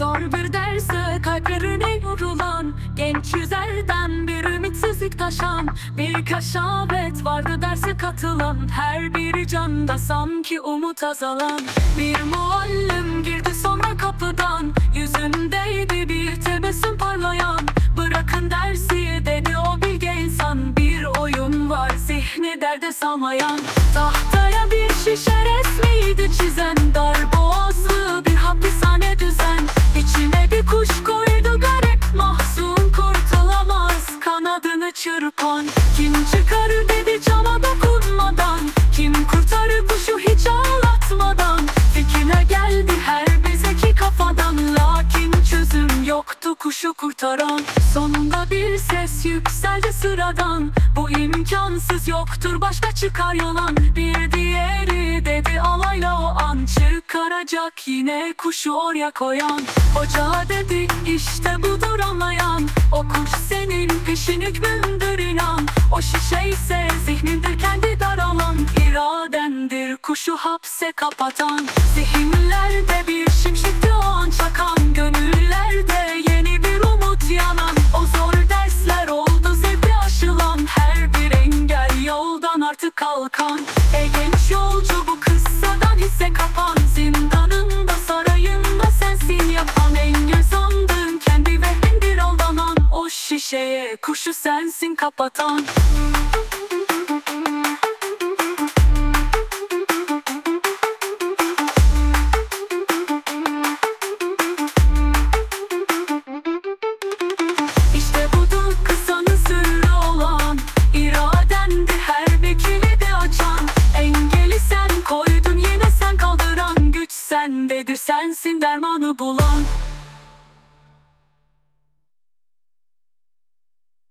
Zor bir derse kalplerine vurulan Genç yüzlerden bir ümitsizlik taşan Bir kaşavet vardı derse katılan Her biri canda sanki umut azalan. Bir muallim girdi sonra kapıdan Yüzündeydi bir tebessüm parlayan. Bırakın dersi dedi o bilge insan Bir oyun var zihni derde salmayan Tahtaya bir şişe resmiydi kanadını çırpan Kim çıkarır dedi cama dokunmadan. Kim kurtarır kuşu hiç ağlatmadan. Fikine geldi her bir zeki kafadan. Lakin çözüm yoktu kuşu kurtaran. Sonunda bir ses yükseldi sıradan. Bu imkansız yoktur başka çıkar yalan. Bir diğeri dedi alayla o an. Çıkaracak yine kuşu oraya koyan. Hoca dedi işte budur anlayan. O kuş senin peşin hükmündür inan. O şişe ise zihnindir kendi daralan. İradendir kuşu hapse kapatan. Zihinlerde bir şimşekti o an çakan. Gönüllerde yeni bir umut yanan. O zor dersler oldu zevkle aşılan. Her bir engel yoldan artık kalkan. Ey genç yolcu bu kıssadan hisse kapan. Zindanında O şişeye kuşu sensin kapatan. İşte budur kısanın sırrı olan İradendi her kilidi açan. Engeli sen koydun yine sen kaldıran Güç sendedir sensin dermanı bulan